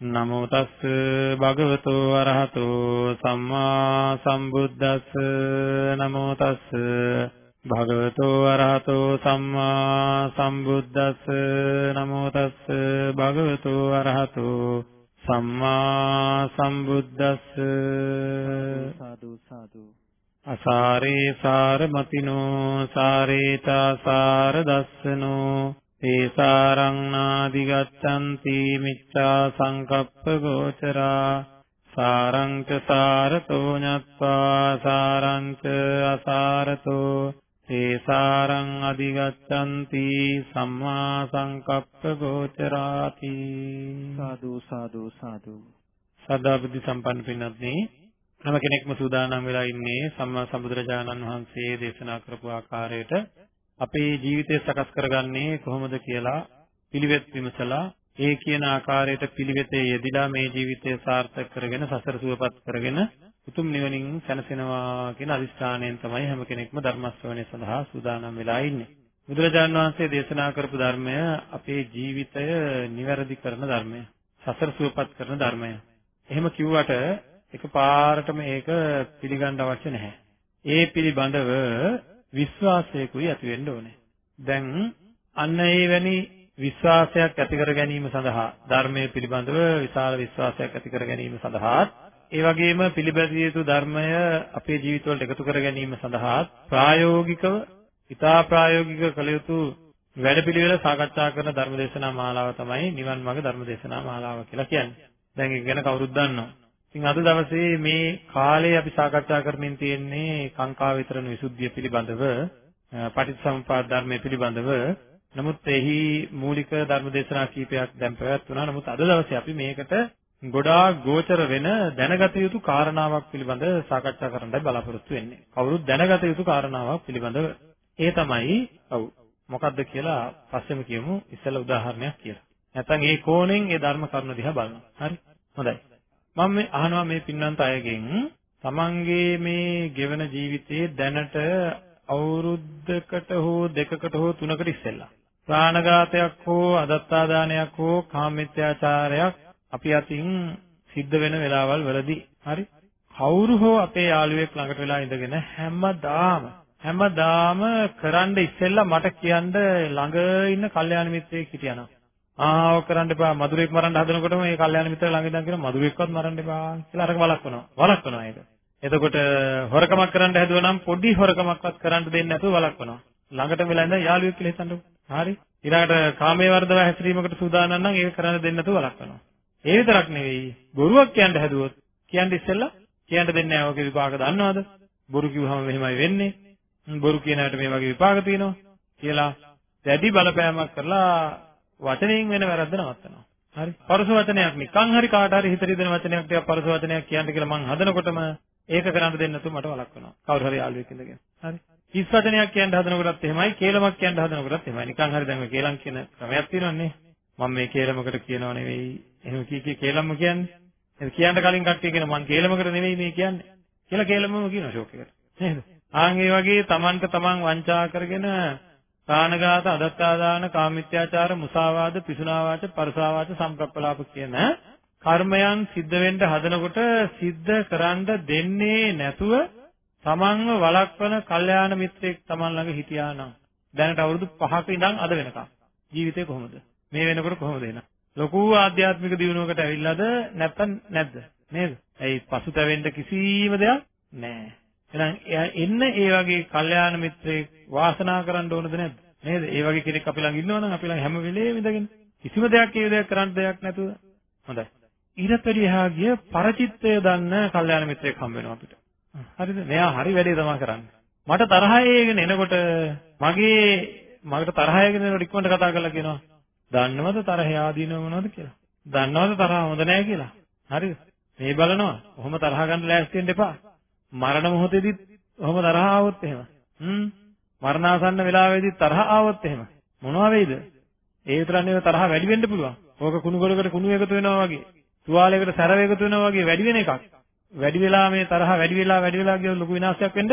නමෝ තස් භගවතෝ අරහතෝ සම්මා සම්බුද්දස්ස. නමෝ තස් භගවතෝ අරහතෝ සම්මා සම්බුද්දස්ස. නමෝ තස් භගවතෝ අරහතෝ සම්මා සම්බුද්දස්ස. සාදු සාදු. අසාරේ සාරමතිනෝ සාරේතා සාර දස්සනෝ තේසාරං නාදි ගච්ඡanti මිච්ඡා සංකප්ප ගෝචරා සාරං ච සාරතෝ ඤත්වා සාරං ච අසාරතෝ තේසාරං අධිගච්ඡanti සම්මා සංකප්ප ගෝචරාති සාදු සාදු සාදු සදා බුද්ධ සම්පන්න පින්වත්නි හැම කෙනෙක්ම සූදානම් වෙලා ඉන්නේ සම්මා සම්බුදුරජාණන් වහන්සේ දේශනා කරපු ආකාරයට අපේ ජීවිතය සකස් කරගන්නේ කොහොමද කියලා පිළිවෙත් විමසලා ඒ කියන ආකාරයට පිළිවෙතේ යෙදিলা මේ ජීවිතය සාර්ථක කරගෙන සසර සුවපත් කරගෙන උතුම් නිවනින් සැනසෙනවා කියන අදිස්ථානයෙන් තමයි හැම කෙනෙක්ම ධර්ම ශ්‍රවණය සඳහා සූදානම් වෙලා ඉන්නේ. බුදුරජාණන් වහන්සේ දේශනා කරපු ධර්මය අපේ ජීවිතය නිවැරදි කරන ධර්මය. සසර සුවපත් කරන ධර්මය. එහෙම කිව්වට එකපාරටම ඒක පිළිගන්න අවශ්‍ය නැහැ. ඒ පිළිබඳව විශ්වාසයකුයි ඇති වෙන්න ඕනේ. දැන් අන්න ඒ වැනි විශ්වාසයක් ඇති කර ගැනීම සඳහා ධර්මයේ පිළිබඳව විශාල විශ්වාසයක් ඇති කර ගැනීම සඳහා ඒ වගේම පිළිපැදිය යුතු ධර්මය අපේ ජීවිතවලට එකතු කර ගැනීම සඳහා ප්‍රායෝගිකව ඉතා ප්‍රායෝගික කළ යුතු වැඩපිළිවෙල සාකච්ඡා කරන ධර්මදේශනා මාලාව තමයි නිවන් මාර්ග ධර්මදේශනා මාලාව කියලා කියන්නේ. දැන් ඒක ගැන කවුරුත් දන්නවා. ඉතින් අද දවසේ මේ කාලේ අපි සාකච්ඡා කරමින් තියෙන්නේ කාංකා විතරණ විසුද්ධිය පිළිබඳව පටිච්චසමුප්පාද ධර්මයේ පිළිබඳව නමුත් එහි මූලික ධර්මදේශනා කීපයක් දැන් පැවැත්වුණා. නමුත් අද දවසේ අපි මේකට ගොඩාක් ගෝචර වෙන දැනගත යුතු කාරණාවක් පිළිබඳ සාකච්ඡා කරන්නයි බලාපොරොත්තු වෙන්නේ. කවුරුත් දැනගත යුතු කාරණාවක් පිළිබඳව ඒ තමයි ඔව් මොකක්ද කියලා පස්සෙම කියමු ඉස්සෙල්ලා උදාහරණයක් කියලා. නැත්නම් ඒ කෝණයෙන් ඒ ධර්ම කරුණ දිහා බලනවා. හරි? හොඳයි. මම මේ අහනවා මේ පින්නන්ත අයගෙන් තමන්ගේ මේ ගෙවන ජීවිතයේ දැනට අවුරුද්දකට හෝ දෙකකට හෝ තුනකට ඉස්සෙල්ලා ප්‍රාණඝාතයක් හෝ අදත්තාදානයක් හෝ කාමමිත්‍යාචාරයක් අපි අතින් සිද්ධ වෙන වෙලාවල් වලදී. හරි. කවුරු හෝ අපේ යාළුවෙක් ළඟට වෙලා ඉඳගෙන හැමදාම හැමදාම කරන්න ඉස්සෙල්ලා මට කියන්න ළඟ ඉන්න කල්යාණ මිත්‍රයෙක් හිටියානම් ආව කරන්න එපා. මధుරෙක් මරන්න හදනකොටම මේ කල්යාණ මිත්‍ර ළඟ ඉඳන් කියන මధుරෙක්වත් මරන්න එපා කියලා අරක වළක්වනවා. වළක්වනවා ඒක. එතකොට හොරකමක් කරන්න හැදුවා නම් පොඩි හොරකමක්වත් කරන්න දෙන්නේ නැතුව වළක්වනවා. ළඟටම වෙලා ඉඳන් යාළුවෙක් කියලා හිතන්නකෝ හරි. ඊළඟට කාමයේ වර්ධව හැසිරීමකට සූදානම් නම් ඒක කරන්න දෙන්නේ නැතුව වළක්වනවා. ඒ විතරක් නෙවෙයි. බොරුවක් කියන්න හැදුවොත් කියන්න ඉස්සෙල්ලා කියන්න දෙන්නේ නැහැ. ඔගේ විපාක දන්නවද? බොරු කිව්වම මෙහෙමයි වෙන්නේ. බොරු කියන අයට මේ වගේ විපාක තියෙනවා කියලා දැඩි බලපෑමක් කරලා වචනයෙන් වෙන වැරද්ද නවත්තනවා. හරි. පරස වචනයක් නිකන් හරි කාට හරි හිත රිදෙන වචනයක් ටිකක් පරස වචනයක් කියන්න කියලා මං හදනකොටම ඒක කරන්න දෙන්නේ නැතුව මට වළක්වනවා. කවුරු හරි යාළුවෙක් ඉඳගෙන. හරි. හිස් වචනයක් කියන්න හදනකොටත් එහෙමයි, කේලමක් කියන්න හදනකොටත් එහෙමයි. නිකන් හරි දැන් මේ කේලම් කියන ක්‍රමයක් තියෙනවනේ. මම මේ කේලමකට කියනව නෙවෙයි එහෙම කී කී කේලම්ම කියන්නේ ඒක කියන්න කලින් කට්ටිය කියන මං කේලමකට නෙවෙයි මේ කියන්නේ කියලා කේලමම කියනවා ෂෝක් එකට නේද ආන් ඒ වගේ Tamanට Taman වංචා කරගෙන ප්‍රාණඝාත අදත්තාදාන කාමිත්‍යාචාර මුසාවාද පිසුනාවාච පරසාවාච සම්ප්‍රප්පලාප කියන කර්මයන් සිද්ධ වෙන්න හදනකොට සිද්ධ කරන්න දෙන්නේ නැතුව තමන්ව වළක්වන කල්යාණ මිත්‍රයෙක් තමන් ළඟ හිටියා නම් දැනට අවුරුදු 5ක ඉඳන් අද වෙනකම්. ජීවිතේ කොහොමද? මේ වෙනකොට කොහොමද එන? ලොකු ආධ්‍යාත්මික දියුණුවකට ඇවිල්ලාද නැත්නම් නැද්ද? නේද? ඇයි පසුතැවෙන්න කිසිම දෙයක් නැහැ. එහෙනම් එන්න ඒ වගේ කල්යාණ මිත්‍රයෙක් වාසනා කරන්න ඕනද නැද්ද නේද ඒ වගේ කෙනෙක් අපි ළඟ ඉන්නවනම් අපි ළඟ හැම වෙලේම ඉඳගෙන කිසිම දෙයක් ඒ දෙයක් කරන්න දෙයක් නැතුව හොඳයි ඊට වැඩි එහා ගිය පරචිත්තය දන්න කල්යාණ මිත්‍රයෙක් හම්බ වෙනවා අපිට හරිද මෙයා හරි වැඩේ තමයි කරන්නේ මට තරහයේගෙන එනකොට මගේ මකට තරහයේගෙන එනකොට ඉක්මනට කතා කරලා කියනවා දන්නවද තරහ ආදීනව මොනවද කියලා? දන්නවද තරහ හොඳ නැහැ කියලා? හරිද? මේ බලනවා. ඔහොම තරහ ගන්න ලෑස්ති වෙන්න එපා. මරණ මොහොතේදීත් ඔහොම තරහ ආවොත් එහෙම. හ්ම්. මරණාසන්න වෙලාවේදී තරහ ආවොත් එහෙම. මොනවා වෙයිද? ඒ විතරක් නෙවෙයි තරහ වැඩි වෙන්න පුළුවන්. ඕක කුණු ගොඩකට කුණු එකතු වෙනවා වගේ. තුවාලයකට සැරව එකතු වෙනවා වගේ වැඩි වෙන එකක්. වැඩි වෙලා මේ තරහ වැඩි වෙලා වැඩි වෙලා ගියොත් ලොකු විනාශයක් වෙන්න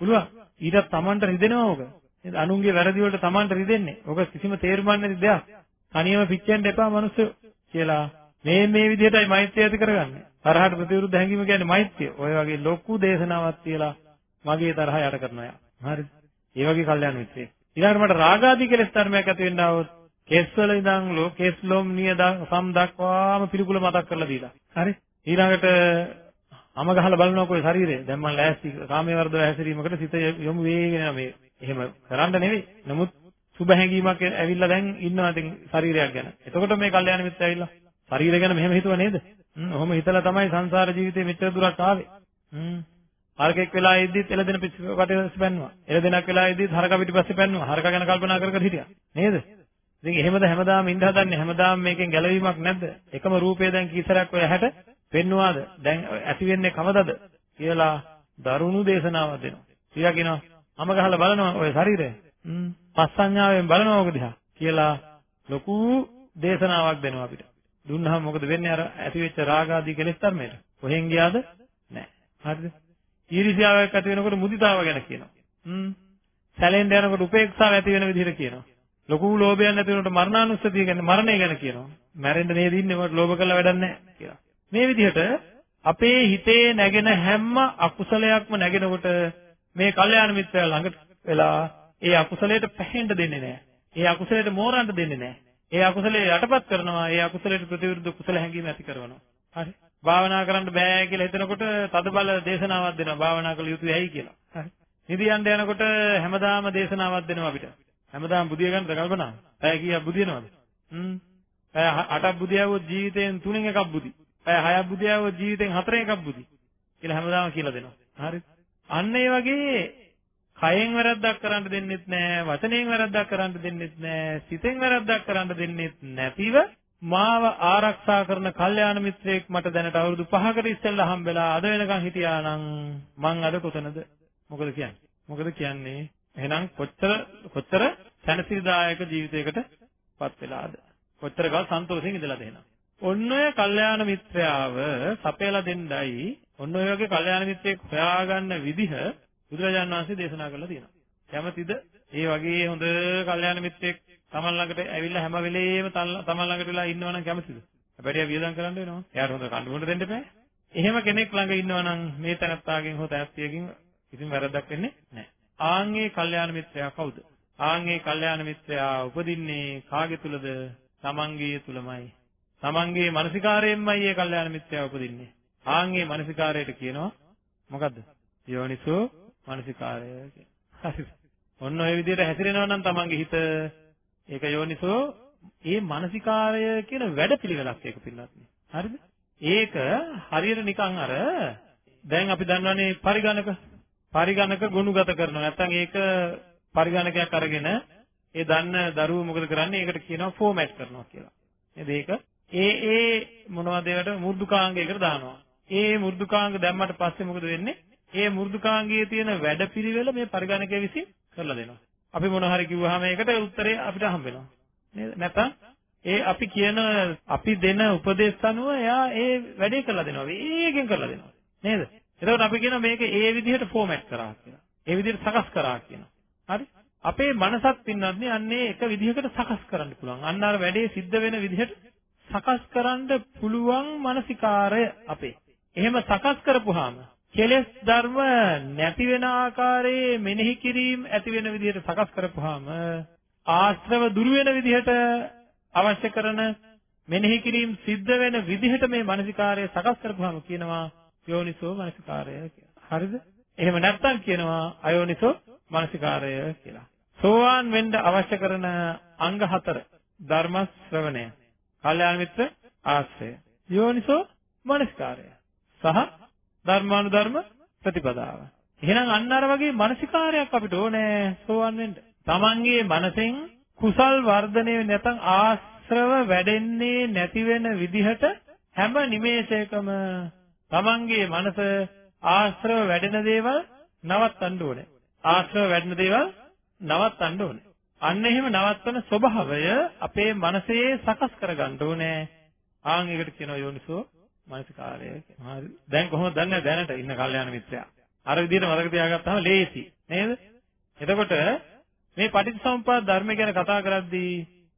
පුළුවන්. ඊටත් Tamanට රිදෙනවා ඕක. නේද? අනුන්ගේ වැරදි වලට Tamanට රිදෙන්නේ. ඕක කිසිම තේරුමක් නැති දෙයක්. තනියම පිච්චෙන්න එපා මිනිස්සු කියලා. මේ මේ විදිහටයි මෛත්‍රිය ඇති කරගන්නේ. තරහට ප්‍රතිවිරුද්ධ හැඟීම කියන්නේ මෛත්‍රිය. ඔය වගේ ලොකු දේශනාවක් තියලා මගේ තරහ යට කරනවා යා. හරිද? ඒ වගේ කල්යාණ මිත්‍රයෙක්. ඊළඟට මට රාගාදී කෙලෙස් ධර්මයක් ඇති වෙන්න આવොත් කෙස්වල ඉඳන් ලෝ කෙස් ලොම් නියද සම් දක්වාම පිළිකුල මතක් කරලා දීලා. හරි? ඊළඟට අම ගහලා බලනකො ශරීරය දැන් මම ලෑස්ති කාමයේ වර්ධව හැසිරීමකට සිත යොමු වේගෙන යනවා මේ. එහෙම කරන්න නෙවෙයි. නමුත් සුබ හැඟීමක් ඇවිල්ලා දැන් ඉන්නවා ඉතින් ශරීරයක් ගැන. එතකොට මේ කල්යාණ මිත්‍ර ඇවිල්ලා ශරීරය ගැන මෙහෙම හිතුව නේද? හ්ම් ඔහොම හිතලා තමයි සංසාර ජීවිතේ මෙච්චර දුරක් ආවේ. හ්ම් හරකෙක් වෙලා ඉද්දිත් එළදෙන පිටිපස්සේ පැන්නුවා. එළදෙනක් වෙලා ඉද්දිත් හරක පිටිපස්සේ පැන්නුවා. හරක ගැන කල්පනා කර කර හිටියා. නේද? ඉතින් එහෙමද හැමදාම ඉඳ හදන්නේ හැමදාම මේකෙන් ගැලවීමක් නැද්ද? එකම රූපය දැන් කීසරයක් ඔය හැට පෙන්නුවාද? දැන් ඇති වෙන්නේ කවදද? කියලා දරුණු දේශනාවක් දෙනවා. ඊයා කියනවා අම ගහලා බලනවා ඔය ශරීරය. හ්ම් පස්සඤ්ඤාවෙන් බලනවා ඔක දිහා කියලා ලොකු දේශනාවක් දෙනවා අපිට. දුන්නාම මොකද වෙන්නේ අර ඇති වෙච්ච රාග ආදී කෙලෙස් ධර්මයට? කොහෙන් ගියාද? නැහැ. හරිද? ඊර්ෂ්‍යාවක් ඇති වෙනකොට මුදිතාව ගැන කියනවා. හ්ම්. සැලෙන්න යනකොට උපේක්ෂාව ඇති වෙන විදිහට කියනවා. ලොකු ලෝභයක් නැති වෙනකොට මරණානුස්සතිය කියන්නේ මරණය ගැන කියනවා. මැරෙන්න නේද ඉන්නේ මට ලෝභ කළා වැඩක් නැහැ කියලා. මේ විදිහට අපේ හිතේ නැගෙන හැම අකුසලයක්ම නැගෙනකොට මේ කල්යාණ මිත්‍රයා ළඟට වෙලා ඒ අකුසලයට පැහෙන්න දෙන්නේ නැහැ. ඒ අකුසලයට මෝරන්න දෙන්නේ නැහැ. ඒ අකුසලයේ යටපත් කරනවා. ඒ අකුසලයට ප්‍රතිවිරුද්ධ කුසල හැඟීම් ඇති කරනවා. හරි. භාවනා කරන්න බෑ කියලා හිතනකොට තදබල දේශනාවක් දෙනවා. භාවනා කළ යුතුයි ඇයි කියලා. හරි. නිදි යන්න යනකොට හැමදාම දේශනාවක් දෙනවා අපිට. හැමදාම බුදිය ගන්නද කල්පනා? පැය කීයක් බුදිනවද? හ්ම්. පැය 8ක් බුදියවොත් ජීවිතයෙන් 3න් එකක් බුදි. පැය 6ක් බුදියවොත් ජීවිතෙන් 4න් එකක් බුදි. කියලා හැමදාම කියලා දෙනවා. හරි. අන්න ඒ වගේ කයෙන් වැරද්දක් කරන්න දෙන්නෙත් නෑ වචනයෙන් වැරද්දක් කරන්න දෙන්නෙත් නෑ සිතෙන් වැරද්දක් කරන්න දෙන්නෙත් නැතිව මාව ආරක්ෂා කරන කල්යාණ මිත්‍රයෙක් මට දැනට අවුරුදු 5කට ඉස්සෙල්ලා හම්බෙලා අද වෙනකන් හිටියා නම් මං අද කොතනද? මොකද කියන්නේ? මොකද කියන්නේ? එහෙනම් කොච්චර කොච්චර සැනසීදායක ජීවිතයකට පත් වෙලාද? කොච්චර කල් සන්තෝෂයෙන් ඉඳලාද එහෙනම්? ඔන්න ඔය කල්යාණ මිත්‍රයාව සපයලා දෙන්නයි ඔන්න ඔය වගේ කල්යාණ මිත්‍රයෙක් හොයාගන්න විදිහ බුදුරජාණන් වහන්සේ දේශනා කරලා තියෙනවා. කැමතිද? ඒ වගේ හොඳ කල්යාණ මිත්‍රයෙක් තමන් ළඟට ඇවිල්ලා හැම වෙලේම තමන් ළඟට වෙලා ඉන්නවනම් කැමතිද? හැබැයි වියදම් කරන්න වෙනවා. එයාට හොඳ කඳු බොන්න දෙන්න එපා. එහෙම කෙනෙක් ළඟ ඉන්නවනම් මේ තනත්තාගෙන් හෝ තනත්තියකින් කිසිම වැරද්දක් වෙන්නේ නැහැ. ආන්ගේ කල්යාණ මිත්‍රයා කවුද? ආන්ගේ කල්යාණ මිත්‍රයා උපදින්නේ කාගේ තුලද? තමන්ගේ තුලමයි. තමන්ගේ මානසිකාරයෙන්මයි මේ කල්යාණ මිත්‍රයා උපදින්නේ. ආන්ගේ මානසිකාරයට කියනවා මොකද්ද? යෝනිසෝ මානසිකාරය කියන්නේ. හරිද? ඔන්න ඔය විදිහට හැසිරෙනවා නම් තමන්ගේ හිත ඒක යෝනිසෝ ඒ මානසිකාරය කියන වැඩපිළිවෙලක් ඒක පින්නත්. හරිද? ඒක හරියට නිකන් අර දැන් අපි දන්නවනේ පරිගණක පරිගණක ගුණගත කරනවා. නැත්නම් ඒක පරිගණකයක් අරගෙන ඒ දන්න දරුවෝ මොකද කරන්නේ? ඒකට කියනවා ෆෝමැට් කරනවා කියලා. නේද? ඒක ඒ ඒ මොනවද ඒකට මෘදුකාංගයකට දානවා. ඒ මෘදුකාංග දැම්මට පස්සේ මොකද වෙන්නේ? ඒ මෘදුකාංගයේ තියෙන වැඩපිළිවෙල මේ පරිගණකය විසින් කරලා දෙනවා. අපි මොන හරි කිව්වහම ඒකට උත්තරේ අපිට හම්බ වෙනවා. නේද? නැත්නම් ඒ අපි කියන අපි දෙන උපදේශ අනුව එයා ඒ වැඩේ කරලා දෙනවා. වේගෙන් කරලා දෙනවා. නේද? එතකොට අපි කියනවා මේක ඒ විදිහට ෆෝමැට් කරා කියලා. ඒ විදිහට සකස් කරා කියනවා. හරි? අපේ මනසත් පින්නන්නේ අන්නේ එක විදිහකට සකස් කරන්න පුළුවන්. අන්න අර වැඩේ සිද්ධ වෙන විදිහට සකස් කරන්න පුළුවන් මානසිකාරය අපේ. එහෙම සකස් කරපුවාම කෙලෙස් ධර්ම නැති වෙන ආකාරයේ මෙනෙහි කිරීම ඇති වෙන විදිහට සකස් කරපුවාම ආශ්‍රව දුරු වෙන විදිහට අවශ්‍ය කරන මෙනෙහි කිරීම සිද්ධ වෙන විදිහට මේ මානසිකාරය සකස් කරපුවාම කියනවා යෝනිසෝ මානසිකාරය කියලා. හරිද? එහෙම නැත්නම් කියනවා අයෝනිසෝ මානසිකාරය කියලා. සෝවාන් වෙන්න අවශ්‍ය කරන අංග හතර ධර්ම ශ්‍රවණය, කල්යාණ මිත්‍ර ආශ්‍රය, යෝනිසෝ මානසිකාරය සහ ධර්මානුධර්ම ප්‍රතිපදාව. එහෙනම් අන්න අර වගේ මානසිකාරයක් අපිට ඕනේ සෝවන් වෙන්න. Tamange මනසෙන් කුසල් වර්ධනය නැත්නම් ආශ්‍රව වැඩෙන්නේ නැති වෙන විදිහට හැම නිමේෂයකම තමන්ගේ මනස ආශ්‍රව වැඩෙන දේවල් නවත්තන්න ඕනේ. ආශ්‍රව වැඩෙන දේවල් නවත්තන්න ඕනේ. අන්න එහෙම නවත්තන ස්වභාවය අපේ මනසේ සකස් කරගන්න ඕනේ. ආන් එකට කියනවා යෝනිසෝ මනසිකාරය කියලා. හරි. දැන් කොහොමද දන්නේ දැනට ඉන්න කල්යාණ මිත්‍රයා? අර විදිහට මතක තියාගත්තාම ලේසි. නේද? එතකොට මේ පටිච්චසමුප්පාද ධර්ම ගැන කතා කරද්දී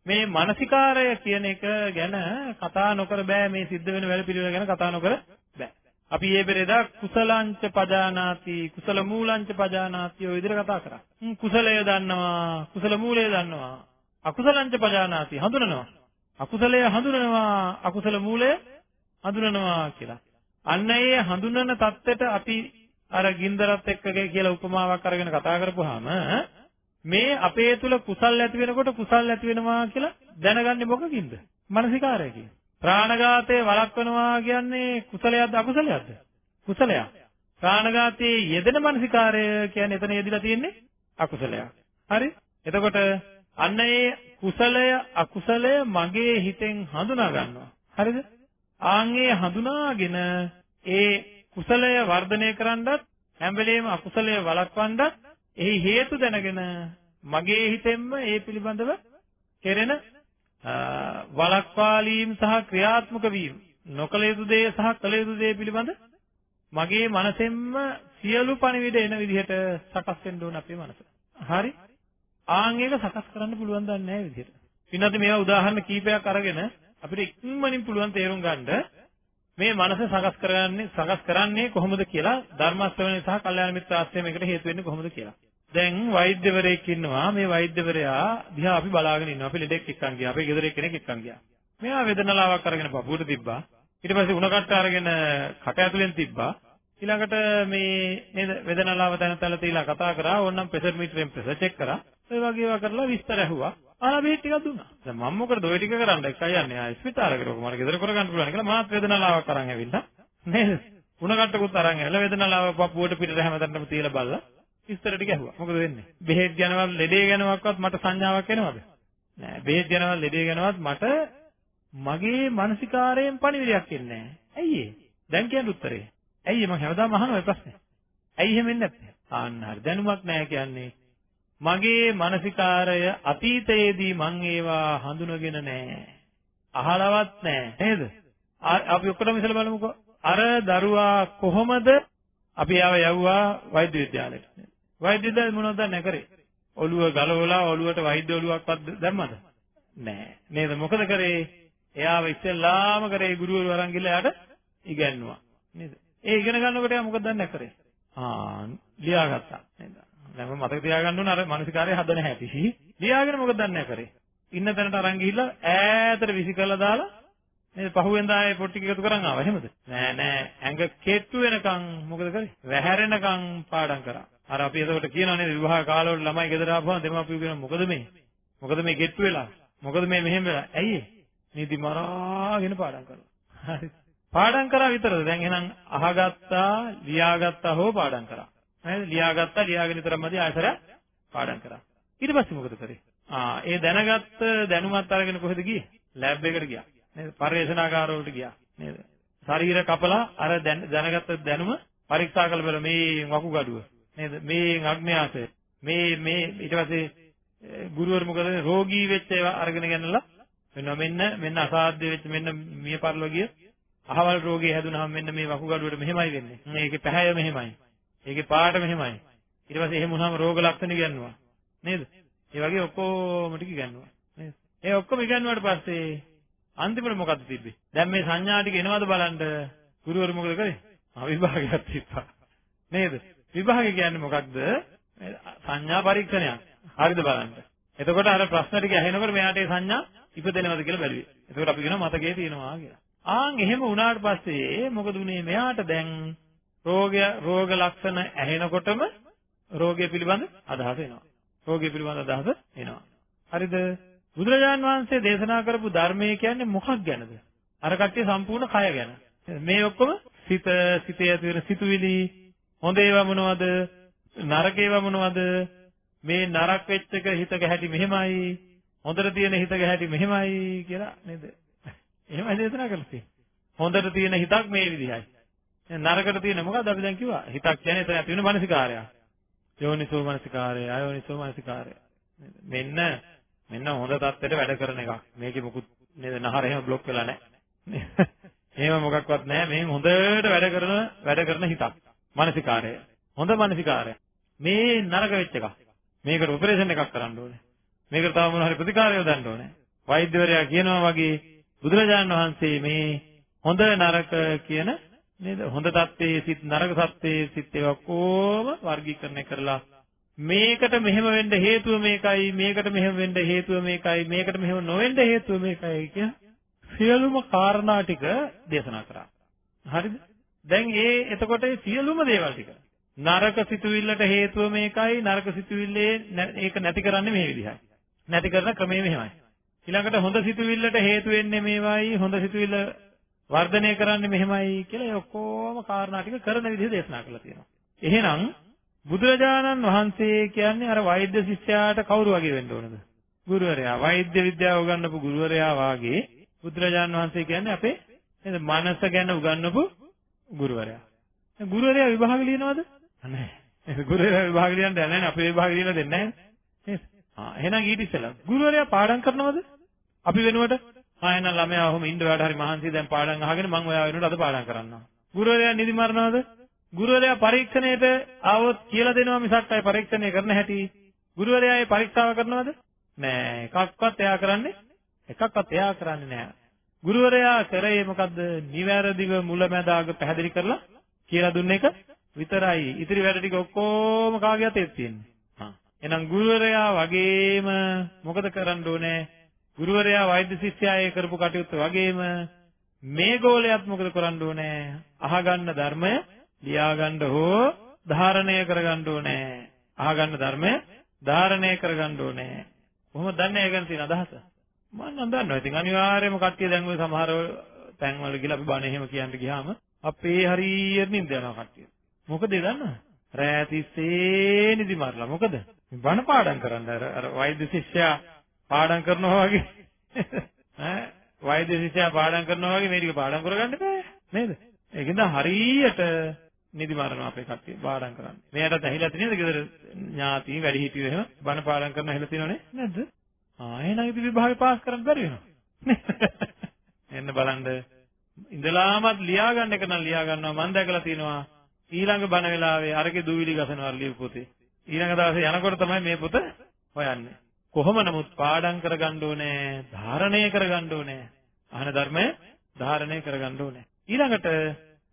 මේ මානසිකාරය කියන එක ගැන කතා නොකර බෑ මේ සිද්ධ වෙන වැඩ පිළිවෙල ගැන කතා නොකර බෑ. අපි මේ පෙරේදා කුසලංච පජානාති කුසල මූලංච පජානාති ඔය විදිහට කතා කරා. කුසලය දන්නවා කුසල මූලය දන්නවා අකුසලංච පජානාති හඳුනනවා. අකුසලය හඳුනනවා අකුසල මූලය හඳුනනවා කියලා. අන්න ඒ හඳුනන தත්ත්වයට අපි අර ගින්දරත් එක්ක කියලා උපමාවක් අරගෙන කතා කරපුවාම මේ අපේ තුල කුසල් ඇති වෙනකොට කුසල් ඇති වෙනවා කියලා දැනගන්නේ මොකකින්ද? මානසිකාරයකින්. ප්‍රාණඝාතය වළක්වනවා කියන්නේ කුසලයක්ද අකුසලයක්ද? කුසලයක්. ප්‍රාණඝාතයේ යෙදෙන මානසිකාරය කියන්නේ එතන යෙදিলা තියෙන්නේ අකුසලයක්. හරි? එතකොට අන්න ඒ කුසලය අකුසලය මගේ හිතෙන් හඳුනා ගන්නවා. හරිද? ආන්ගේ හඳුනාගෙන ඒ කුසලය වර්ධනය කරන්නත් හැම වෙලෙම අකුසලය වළක්වන්නත් එහි හේතු දැනගෙන මගේ හිතෙන්ම ඒ පිළිබඳව කෙරෙන වළක්වාලීම් සහ ක්‍රියාත්මක වීම නොකල යුතු දේ සහ කළ යුතු දේ පිළිබඳ මගේ මනසෙන්ම සියලු පණිවිඩ එන විදිහට සකස් වෙන්න ඕන අපේ මනස. හරි? ආන් එක සකස් කරන්න පුළුවන් දන්නේ නැහැ විදිහට. පින්නත් මේවා උදාහරණ කීපයක් අරගෙන අපිට ඉක්මනින් පුළුවන් තේරුම් ගන්න මේ මනස සකස් කරන්නේ සකස් කරන්නේ කොහොමද කියලා ධර්ම ශ්‍රවණය සහ කල්යාණ මිත්‍ර ආශ්‍රය මේකට හේතු වෙන්නේ කොහොමද කියලා. දැන් වෛද්‍යවරයෙක් ඉන්නවා මේ වෛද්‍යවරයා දිහා අපි බලාගෙන ඉන්නවා අපි ලෙඩෙක් එක්කන් ගියා අපේ ගෙදර එක්කෙනෙක් එක්කන් ගියා. මෙයා වේදනාවක් අරගෙන පපුවට තිබ්බා. ඊට පස්සේ උණ කට්ට අරගෙන කට ඇතුලෙන් තිබ්බා. ඊළඟට මේ නේද වේදනාව දැන තැන තියලා කතා කරා ඕනනම් ප්‍රෙෂර් මීටරෙන් ප්‍රෙෂර් චෙක් කරා. ඒ වගේ ඒවා කරලා විස්තර ඇහුවා. ආලා බෙහෙත් ටිකක් දුන්නා. දැන් මම මොකටද ඔය ටික කරන්න එකයි යන්නේ ආ ස්පිතාලෙකට ඔක මට ගෙදර කරගන්න පුළුවන් කියලා මාත් වේදනාවක් අරන් ඇවිල්ලා නේද? උණ කට්ටකුත් අරන් ඇවිල්ලා වේදනාව පපුවට පිටට හැමතැනම තියලා බලලා විස්තර ටික ඇහුවා. මොකද වෙන්නේ? බෙහෙත් ගැනවත් ලෙඩේ ගැනවත් මට සංඥාවක් එනවද? නෑ. බෙහෙත් ගැනවත් ලෙඩේ ගැනවත් මට මගේ මානසිකාරයෙන් පණිවිඩයක් එන්නේ නෑ. ඇයි ඒ? දැන් කියන්න උත්තරේ. ඇයි මම හැමදාම අහනවා මේ ප්‍රශ්නේ? ඇයි එහෙම වෙන්නේ නැත්තේ? ආන්න හරි. දැනුමක් නැහැ කියන්නේ මගේ මානසිකාරය අතීතයේදී මං ඒවා හඳුනගෙන නැහැ. අහලවත් නැහැ. නේද? අපි ඔක්කොම ඉස්සෙල්ලා බලමුකෝ. අර දරුවා කොහොමද අපි ආව යවුවා වෛද්‍ය විද්‍යාලයට. වෛද්‍ය විද්‍යාලේ මොනවද දැන් කරේ? ඔළුව ගලවලා ඔළුවට වෛද්‍ය ඔළුවක්වත් දැම්මද? නෑ. නේද? මොකද කරේ? එයාව ඉස්සෙල්ලාම කරේ ගුරුවරු අරන් ගිහලා යාට ඉගැන්නුවා. නේද? ඒ ඉගෙන ගන්නකොට එයා මොකද දන්නේ කරේ? ආ ලියාගත්තා නේද? දැන් මම මතක තියාගන්න ඕන අර මානසිකාරය හදන හැටි. ලියාගෙන මොකද දන්නේ කරේ? ඉන්න තැනට අරන් ගිහිල්ලා ඈතට විසි කරලා දාලා නේද පහුවෙන්දා ආයේ පොට්ටි එකතු කරන් ආවා එහෙමද? නෑ නෑ ඇඟ කෙට්ටු වෙනකන් මොකද කරේ? වැහැරෙනකන් පාඩම් කරා. අර අපි එතකොට කියනවා නේද විවාහ කාලවල ළමයි ගෙදර ආපුවම දෙමාපියෝ කියනවා මොකද මේ? මොකද මේ කෙට්ටු වෙලා? මොකද මේ මෙහෙම වෙලා? ඇයි ඒ? නීති මරාගෙන පාඩම් කරනවා. හරි. පාඩම් කරා විතරද? දැන් එහෙනම් අහගත්තා, ලියාගත්තා හෝ පාඩම් කරා. නේද? ලියාගත්තා, ලියාගෙන විතරමදි ආයතරයක් පාඩම් කරා. ඊට පස්සේ මොකද කරේ? ආ ඒ දැනගත්ත දැනුමත් අරගෙන කොහෙද ගියේ? ලැබ් එකට ගියා. නේද? පරිශනාකාර වලට ගියා. නේද? ශරීර කපලා අර දැනගත්ත දැනුම පරීක්ෂා කළ බැල මේ වකුගඩුව නේද? මේ අග්න්‍යාසය මේ මේ ඊට පස්සේ ගුරුවරු මොකද රෝගී වෙච්ච ඒවා අරගෙන ගෙනලා මෙන්න මෙන්න මෙන්න අසාධ්‍ය වෙච්ච මෙන්න මිය පරලෝකිය අහවල් රෝගේ හැදුනහම මෙන්න මේ වකුගඩුවට මෙහෙමයි වෙන්නේ. මේකේ පැහැය මෙහෙමයි. ඒකේ පාට මෙහෙමයි. ඊට පස්සේ එහෙම වුණාම රෝග ලක්ෂණ ඉගෙනනවා. නේද? ඒ වගේ ඔක්කොම ටික ඉගෙනනවා. නේද? ඒ ඔක්කොම ඉගෙනුවාට පස්සේ අන්තිමට මොකද්ද තිබ්බේ? දැන් මේ සංඥා ටික එනවද බලන්න ගුරුවරු මොකද කරේ? අවිභාගයක් තිබ්බා. නේද? විභාගය කියන්නේ මොකක්ද? සංඥා පරීක්ෂණයක්. හරිද බලන්න. එතකොට අර ප්‍රශ්න ටික ඇහෙනකොට මෙයාට ඒ සංඥා ඉපදෙනවද කියලා බැලුවේ. එතකොට අපි කියනවා මතකයේ තියෙනවා කියලා. ආන් එහෙම වුණාට පස්සේ මොකද උනේ මෙයාට දැන් රෝගය රෝග ලක්ෂණ ඇහෙනකොටම රෝගය පිළිබඳ අදහස එනවා. රෝගය පිළිබඳ අදහස එනවා. හරිද? බුදුරජාන් වහන්සේ දේශනා කරපු ධර්මය කියන්නේ මොකක් ගැනද? අර කට්ටිය සම්පූර්ණ කය ගැන. මේ ඔක්කොම සිත, සිතේ ඇති වෙන සිතුවිලි, හොඳ ඒවා මොනවද? නරක ඒවා මොනවද? මේ නරක වෙච්ච එක හිතක හැටි මෙහෙමයි. හොඳට තියෙන හිතක හැටි මෙහෙමයි කියලා නේද? එහෙමයි දේශනා කරලා තියෙන්නේ. හොඳට තියෙන හිතක් මේ විදිහයි. නරකට තියෙන මොකද්ද අපි දැන් කිව්වා? හිතක් කියන්නේ එතන ඇති වෙන මානසිකාරය. යෝනිසෝ මානසිකාරය, අයෝනිසෝ මානසිකාරය. මෙන්න මෙන්න හොඳ தත්ත්වයට වැඩ කරන එකක්. මේකේ මොකුත් නේද නහර එහෙම બ્લોක් වෙලා නැහැ. එහෙම මොකක්වත් නැහැ. මේ හොඳට වැඩ කරන වැඩ කරන හිතක්. මානසිකාරය. හොඳ මානසිකාරය. මේ නරක වෙච්ච එක. මේකට ඔපරේෂන් එකක් කරන්න ඕනේ. මේකට තව මොන හරි ප්‍රතිකාරයක් දාන්න ඕනේ. වෛද්‍යවරයා කියනවා වගේ බුදුරජාණන් වහන්සේ මේ හොඳ නරක කියන නේද හොඳ தත්ත්වයේ සිත් නරක සත්‍යයේ සිත් ඒවා කොහොම වර්ගීකරණය කරලා මේකට මෙහෙම වෙන්න හේතුව මේකයි මේකට මෙහෙම වෙන්න හේතුව මේකයි මේකට මෙහෙම නොවෙන්න හේතුව මේකයි කියන සියලුම කාරණා ටික දේශනා කරා. හරිද? දැන් ඒ එතකොට ඒ සියලුම දේවල් ටික නරක සිතුවිල්ලට හේතුව මේකයි නරක සිතුවිල්ලේ ඒක නැති කරන්නේ මේ විදිහයි. නැති කරන ක්‍රමය මෙහෙමයි. ඊළඟට හොඳ සිතුවිල්ලට හේතු වෙන්නේ මේවයි හොඳ සිතුවිල්ල වර්ධනය කරන්නේ මෙහෙමයි කියලා ඒ ඔක්කොම කාරණා ටික කරන විදිහ දේශනා කරලා තියෙනවා. එහෙනම් බුදුරජාණන් වහන්සේ කියන්නේ අර වෛද්‍ය ශිෂ්‍යයාට කවුරු වගේ වෙන්න ඕනද? ගුරුවරයා. වෛද්‍ය විද්‍යාව උගන්වපු ගුරුවරයා වාගේ බුදුරජාණන් වහන්සේ කියන්නේ අපේ නේද මනස ගැන උගන්වපු ගුරුවරයා. ගුරුවරයා විභාග ලියනවද? නැහැ. ගුරුවරයා විභාග ලියන්න යන්නේ නැහැ. අපේ විභාග ලියලා දෙන්නේ නැහැ. නේද? ආ එහෙනම් ඊට ඉස්සෙල්ලා ගුරුවරයා පාඩම් කරනවද? අපි වෙනුවට ආ එහෙනම් ළමයා ඔහොම ඉන්න වැඩ හරි මහන්සි දැන් පාඩම් අහගෙන මම ඔයා වෙනුවට අද පාඩම් කරන්නවා. ගුරුවරයා නිදි මරනවද? ගුරුවරයා පරීක්ෂණයට ආවොත් කියලා දෙනවා මිසක් අය පරීක්ෂණය කරන හැටි ගුරුවරයා ඒ පරීක්ෂාව කරනවද? නෑ එකක්වත් එයා කරන්නේ එකක්වත් එයා කරන්නේ නෑ. ගුරුවරයා කරේ මොකද්ද? නිවැරදිව මුලැමැදාග පැහැදිලි කරලා කියලා දුන්න එක විතරයි. ඉතිරි වැඩ ටික ඔක්කොම කාගේ අතේ තියෙන්නේ? හා. එහෙනම් ගුරුවරයා වගේම මොකද කරන්න ඕනේ? ගුරුවරයා වෛද්‍ය ශිෂ්‍යයා ඒ කරපු කටයුත්ත වගේම මේ ගෝලයක් මොකද කරන්න ඕනේ? අහගන්න ධර්මය ලියාගන්න හෝ ධාරණය කරගන්න ඕනේ. අහගන්න ධර්මය ධාරණය කරගන්න ඕනේ. කොහොමද දන්නේ ඒ ගැන තියෙන අදහස? මම නම් දන්නවා. ඉතින් අනිවාර්යයෙන්ම කට්ටිය දැන් ওই සමහර තැන්වල ගිහලා අපි බණ එහෙම කියන්න ගියාම අපේ හරියට නිින්ද යනවා කට්ටිය. මොකද ඒ දන්නවද? රෑ තිස්සේ නිදි මරලා. මොකද? බණ පාඩම් කරන්න අර අර වෛද්‍ය ශිෂ්‍යයා පාඩම් කරනවා වගේ ඈ වෛද්‍ය ශිෂ්‍යයා පාඩම් කරනවා වගේ මේ ටික පාඩම් කරගන්න බෑ නේද? ඒකෙන්ද හරියට නිදි මරනවා අපේ කට්ටිය පාඩම් කරන්නේ. මෙයාටත් ඇහිලා තියෙනවද ගෙදර ඥාති වැඩි හිටියෝ එහෙම බණ පාඩම් කරන ඇහිලා තියෙනවනේ නැද්ද? ආ එහෙනම් ඉතින් විභාගේ පාස් කරන්න බැරි වෙනවා. එන්න බලන්න ඉඳලාමත් ලියා ගන්න එක නම් ලියා ගන්නවා මම දැකලා තියෙනවා ඊළඟ බණ වෙලාවේ අරගේ දූවිලි ගසනවා ලියපු පොතේ. ඊළඟ දවසේ යනකොට තමයි මේ පොත හොයන්නේ. කොහොම නමුත් පාඩම් කරගන්න ඕනේ, ධාරණය කරගන්න ඕනේ. අහන ධර්මය ධාරණය කරගන්න ඕනේ. ඊළඟට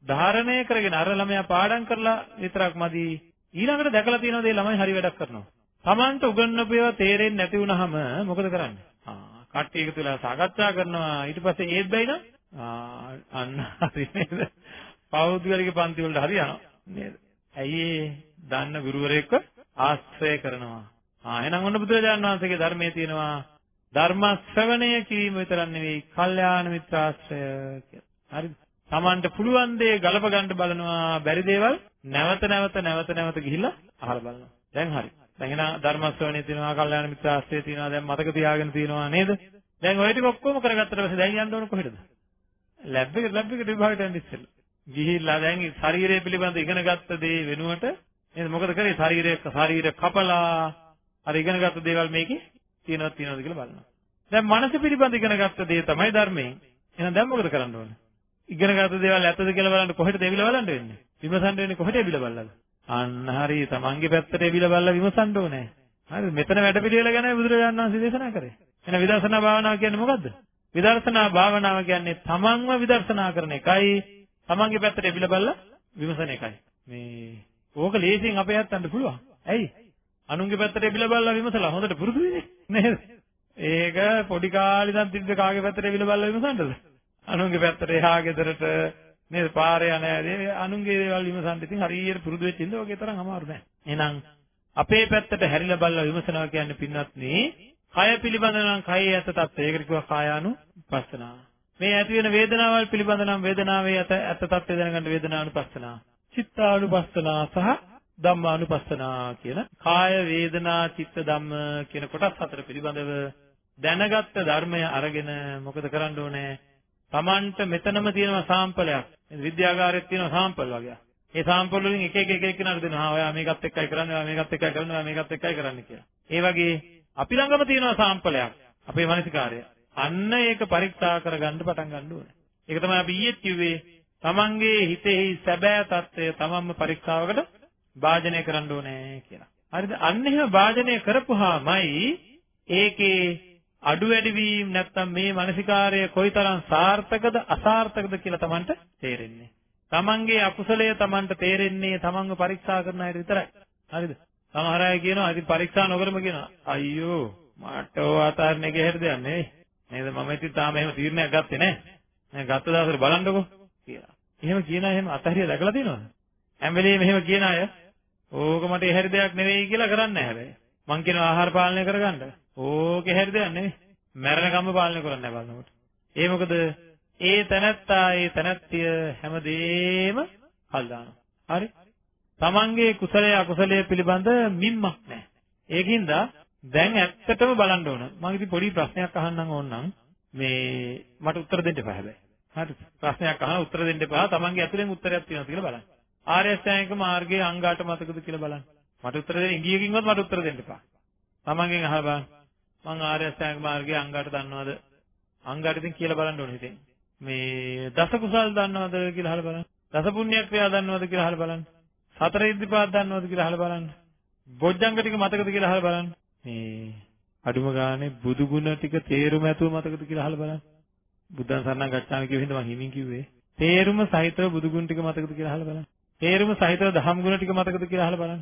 ධාරණය කරගෙන අර ළමයා පාඩම් කරලා විතරක් මදි. ඊළඟට දැකලා තියෙනවා මේ ළමයි හරි වැඩක් කරනවා. Tamanට උගන්වපු ඒවා තේරෙන්නේ නැති වුනහම මොකද කරන්නේ? ආ කට්ටිය එකතු වෙලා සාකච්ඡා කරනවා. ඊට පස්සේ ඒත් බැයි නම් ආ අන්න හරි නේද? පෞද්ගලික පන්ති වලට හරි යනවා නේද? ඇයි ඒ දන්න ගුරුවරයෙක්ව ආශ්‍රය කරනවා. ආ එහෙනම් ඔන්න බුදුරජාණන් වහන්සේගේ ධර්මයේ තියෙනවා ධර්ම ශ්‍රවණය කිරීම විතරක් නෙවෙයි, කල්යාණ මිත්‍රාශ්‍රය කියලා. හරිද? Tamanට පුළුවන් දේ ගලප ගන්න බලනවා බැරි දේවල් නැවත නැවත නැවත නැවත ගිහිල්ලා අහලා බලනවා. දැන් හරි. දැන් එන ධර්ම ශ්‍රවණේ තියෙනවා, කල්යාණ මිත්‍ර ආශ්‍රය තියෙනවා, දැන් මතක තියාගෙන තියෙනවා නේද? දැන් ඔය ටික ඔක්කොම කරගත්තට පස්සේ දැන් යන්න ඕන කොහෙටද? ලැබ් එකට ලැබ් එකට විභාගයට යන්න ඉස්සෙල්ලා. ගිහිල්ලා දැන් ශරීරය පිළිබඳ ඉගෙන ගත්ත දේ වෙනුවට නේද මොකද කරේ ශරීරය ශරීර කපලා අර ඉගෙන ගත්ත දේවල් මේකේ තියෙනවද තියෙනවද කියලා බලනවා. දැන් මනස පිළිබඳ ඉගෙන ගත්ත දේ තමයි ධර්මයෙන්. එහෙනම් දැන් මොකද කරන්න ඕනේ? ඉගෙන ගත්ත දේවල් ඇත්තද කියලා බලන්න කොහෙටද එවිලා බලන්න වෙන්නේ? විමසන්න වෙන්නේ කොහෙට එවිලා බලලාද? අන්න හරි තමන්ගේ පැත්තට එවිලා බලලා විමසන්න ඕනේ. හරි මෙතන වැඩ පිළිවෙල ගැන බුදුරජාණන් වහන්සේ දේශනා කරේ. එහෙනම් විදර්ශනා භාවනාව කියන්නේ මොකද්ද? විදර්ශනා භාවනාව කියන්නේ තමන්ව විදර්ශනා කරන එකයි තමන්ගේ පැත්තට එවිලා බලලා විමසන එකයි. මේ ඕක ලේසියෙන් අපේ යත්තන්ට පුළුවන්. ඇයි? අනුන්ගේ පැත්තට එවිලා බලලා විමසලා හොඳට පුරුදු වෙන්නේ නේද? ඒක පොඩි කාලේ ඉඳන් තිබ්බ කාගේ පැත්තට එවිලා බලලා විමසන්නද? අනුන්ගේ පැත්තට එහා ගෙදරට නේද පාරේ යන ඇදී අනුන්ගේ දේවල් විමසන්න ඉතින් හරියට පුරුදු වෙච්ච ඉඳ ඔගේ තරම් අමාරු නෑ. එහෙනම් අපේ පැත්තට හැරිලා බලලා විමසනවා කියන්නේ පින්වත් නේ කය පිළිබඳ නම් කයේ ඇත තත්ත්වය. ඒකට කියවා කායානුපස්සනාව. මේ ඇති වෙන වේදනාවල් පිළිබඳ නම් වේදනාවේ ඇත ඇත තත්ත්වය දැනගන්න වේදනානුපස්සනාව. චිත්තානුපස්සනාව සහ ධම්මානුපස්සනා කියන කාය වේදනා චිත්ත ධම්ම කියන කොටස් හතර පිළිබඳව දැනගත්ත ධර්මය අරගෙන මොකද කරන්න ඕනේ? Tamanට මෙතනම තියෙන සාම්පලයක්. විද්‍යාගාරයේ තියෙන සාම්පල් වගේ. ඒ සාම්පල් වලින් එක එක එක එක කෙනාට දෙනවා. ඔයා මේකත් එක්කයි කරන්නේ, ඔයා මේකත් එක්කයි කරන්නේ, ඔයා මේකත් එක්කයි කරන්නේ කියලා. ඒ වගේ අපි ළඟම තියෙන සාම්පලයක්. අපේ මනසිකාරය. අන්න ඒක පරීක්ෂා කරගන්න පටන් ගන්න ඕනේ. ඒක තමයි අපි ඊයේ කිව්වේ. Tamange හිතෙහි සැබෑ తত্ত্বය Tamanම පරීක්ෂාවකට භාජනය කරන්න ඕනේ කියලා. හරිද? අන්න එහෙම භාජනය කරපුවාමයි ඒකේ අඩු වැඩි වීම නැත්තම් මේ මානසිකාර්ය කොයිතරම් සාර්ථකද අසාර්ථකද කියලා Tamanට තේරෙන්නේ. Tamanගේ අකුසලය Tamanට තේරෙන්නේ Tamanව පරීක්ෂා කරන අය විතරයි. හරිද? සමහර අය කියනවා ඉතින් පරීක්ෂා නොකරම කියනවා. අයියෝ මට ඔය ආතාරණේ ගෙහෙර දෙයක් නෙවෙයි. නේද මම ඉතින් තාම එහෙම තීරණයක් ගත්තේ නැහැ. මම ගත්ත දවසට බලන්නකෝ කියලා. එහෙම කියන අය එහෙම අතහැරිය දැකලා තියෙනවද? හැම වෙලේම එහෙම කියන අය ඕක මට එහෙරි දෙයක් නෙවෙයි කියලා කරන්නේ නැහැ හැබැයි. මං කියන ආහාර පාලනය කරගන්න. ඕකේ හැරි දෙයක් නෙවෙයි. මැරෙනකම්ම පාලනය කරන්නේ නැහැ බලනකොට. ඒ මොකද ඒ තැනැත්තා ඒ තැනැත්තිය හැමදේම කල් දානවා. හරි? තමන්ගේ කුසලයේ අකුසලයේ පිළිබඳ මිම්මක් නැහැ. ඒකින්ද දැන් ඇත්තටම බලන්න ඕන. මම ඉතින් පොඩි ප්‍රශ්නයක් අහන්නම් ඕනනම් මේ මට උත්තර දෙන්න එපා හැබැයි. හරිද? ප්‍රශ්නයක් අහන උත්තර දෙන්න එපා. තමන්ගේ ඇතුලෙන් උත්තරයක් තියෙනවද කියලා බලන්න. ආර්ය අෂ්ටාංගික මාර්ගයේ අංගාට මතකද කියලා බලන්න. මට උත්තර දෙන්න ඉංග්‍රීසියෙන්වත් මට උත්තර දෙන්න එපා. තමන්ගෙන් අහලා බලන්න. මං ආර්ය අෂ්ටාංගික මාර්ගයේ අංගාට දන්නවද? අංගාට ඉතින් කියලා බලන්න ඕනේ ඉතින්. මේ දස කුසල් දන්නවද කියලා අහලා බලන්න. දස පුණ්‍ය ක්‍රියා දන්නවද කියලා අහලා බලන්න. සතර ඉද්ධිපාද දන්නවද කියලා අහලා බලන්න. බොජ්ජංග ටික මතකද කියලා අහලා බලන්න. මේ අඩුම ගානේ බුදු ගුණ ටික තේරුම ඇතුව මතකද කියලා අහලා බලන්න. බුද්ධං සරණං ගච්ඡාමි කියවෙ හින්දා මම හිමින් කිව්වේ. තේරුම සහිතව බුදු ගුණ ටික මතකද කියලා අහලා බලන්න. තේරුම සහිතව දහම් ගුණ ටික මතකද කියලා අහලා බලන්න.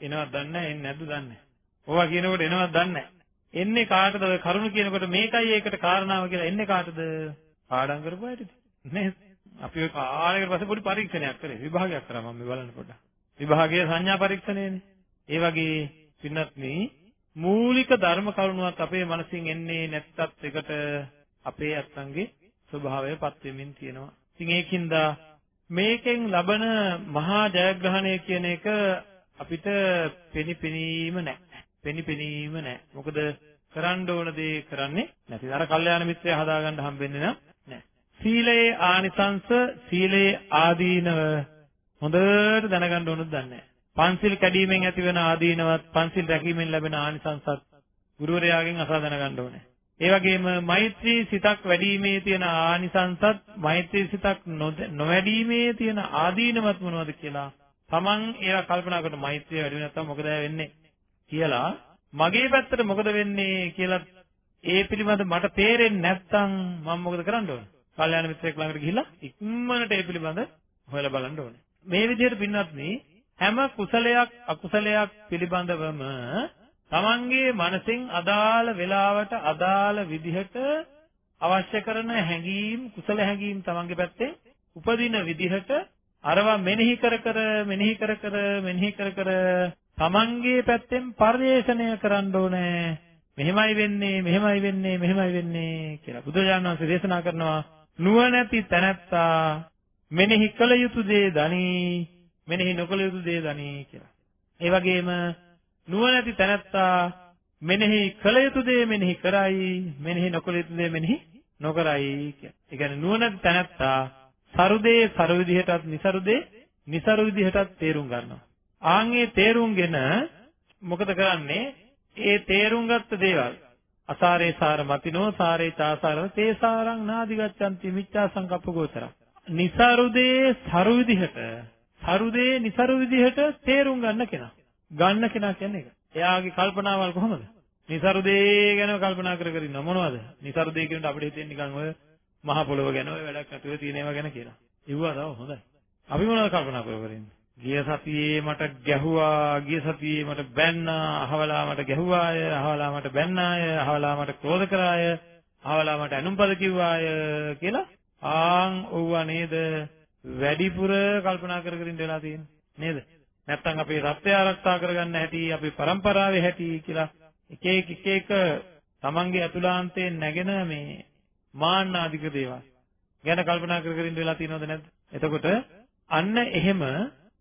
එනවද දන්නේ නැහැ එන්නේ නැද්ද දන්නේ නැහැ. ඕවා කියනකොට එනවද දන්නේ නැහැ. එන්නේ කාටද ඔය කරුණ කියනකොට මේකයි ඒකට කාරණාව කියලා එන්නේ කාටද? පාඩම් කරපු අයටද? නේද? අපි ඔය කාලයකට පස්සේ පොඩි පරීක්ෂණයක් කරේ. විභාගයක් කරා මම මේ බලන්න පොඩ්ඩක්. විභාගයේ සංඥා පරීක්ෂණයනේ. ඒ වගේ පින්නත් මේ මූලික ධර්ම කරුණුවක් අපේ මනසින් එන්නේ නැත්තත් එකට අපේ අත්ංගේ ස්වභාවයපත් වෙමින් තියෙනවා. ඉතින් ඒකින්ද මේකෙන් ලබන මහා ජයග්‍රහණය කියන එක අපිට පෙනිපෙනීම නැහැ. පෙනිපෙනීම නැහැ. මොකද කරන්න ඕන දේ කරන්නේ නැති. අර කල්යාණ මිත්‍රය හදාගන්න හම්බෙන්නේ නැහැ. සීලයේ ආනිසංස සීලයේ ආදීනව හොඳට දැනගන්න ඕනද දන්නේ නැහැ. පන්සිල් කැඩීමෙන් ඇතිවන ආදීනවත් පන්සිල් රැකීමෙන් ලැබෙන ආනිසංසත් ගුරුවරයාගෙන් අසා දැනගන්න ඕනේ. ඒ වගේම මෛත්‍රී සිතක් වැඩිීමේ තියෙන ආනිසංසත් මෛත්‍රී සිතක් නොවැඩීමේ තියෙන ආදීනවත් මොනවද කියලා Taman ඒවා කල්පනා කරන මෛත්‍රිය වැඩි නැත්නම් මොකද වෙන්නේ කියලා මගේ පැත්තට මොකද වෙන්නේ කියලා ඒ පිළිබඳ මට තේරෙන්නේ නැත්නම් මම මොකද කරන්න ඕන? කල්යාණ මිත්‍රයෙක් ළඟට ගිහිල්ලා ඉක්මනට ඒ පිළිබඳ හොයලා බලන්න ඕනේ. මේ විදිහට පින්වත්නි හැම කුසලයක් අකුසලයක් පිළිබඳවම තමන්ගේ මනසෙන් අදාළ වෙලාවට අදාළ විදිහට අවශ්‍ය කරන හැඟීම් කුසල හැඟීම් තමන්ගේ පැත්තේ උපදින විදිහට අරවා මෙනෙහි කර කර මෙනෙහි කර කර මෙනෙහි කර කර තමන්ගේ පැත්තෙන් පරිේශණය කරන්න ඕනේ මෙහෙමයි වෙන්නේ මෙහෙමයි වෙන්නේ මෙහෙමයි වෙන්නේ කියලා බුදුරජාණන් වහන්සේ දේශනා කරනවා නුවණැති තැනැත්තා මෙනෙහි කළ යුතු දේ දනි මෙනෙහි නොකළ යුතු දේ දනි කියලා. ඒ වගේම නුවණැති තැනැත්තා මෙනෙහි කළ යුතු දේ මෙනෙහි කරයි මෙනෙහි නොකළ යුතු දේ මෙනෙහි නොකරයි කියන්නේ. ඒ කියන්නේ නුවණැති තැනැත්තා සරුදේ සරු විදිහටත් નિසරුදේ નિසරු විදිහටත් තේරුම් ගන්නවා. ආන්ගේ තේරුම්ගෙන මොකද කරන්නේ? ඒ තේරුම් ගත්ත දේවල් අසාරේ සාර මතිනෝ සාරේ තාසාරව තේ සාරං නාදි ගච්ඡanti මිච්ඡා සංකප්ප ගෝචර. નિසරුදේ සරු විදිහට සරුදේ નિසරු විදිහට තේරුම් ගන්න කෙනා. ගන්න කෙනා කියන්නේ ඒක. එයාගේ කල්පනාවල් කොහොමද? નિසරුදේ ගැන කල්පනා කර කර ඉන්න මොනවද? નિසරුදේ කියනකොට අපිට හිතෙන්නේ නිකන් ඔය මහ පොළොව ගැන ඔය වැඩක් නැතුව තියෙන ඒවා ගැන කියලා. ඉවුවා තව හොඳයි. අපි මොනවද කල්පනා කර කර ඉන්නේ? ගිය සතියේ මට ගැහුවා, ගිය සතියේ මට බැන්නා, අහවලා මට ගැහුවාය, අහවලා මට බැන්නාය, අහවලා මට ක්‍රෝධ කරාය, අහවලා මට අනුම්පද කිව්වාය කියලා ආන් ඔව්වා නේද? වැඩිපුර කල්පනා කර කර ඉඳ වෙලා තියෙන්නේ. නේද? නැත්නම් අපේ රත්ය ආරක්ෂා කරගන්න හැටි, අපේ પરම්පරාවේ හැටි කියලා එක එක එක එක තමන්ගේ අතුලාන්තයෙන් නැගෙන මේ මාන්න අධික දේවල් ගැන කල්පනා කර කර ඉඳ වෙලා තියෙනවද නැද්ද? එතකොට අන්න එහෙම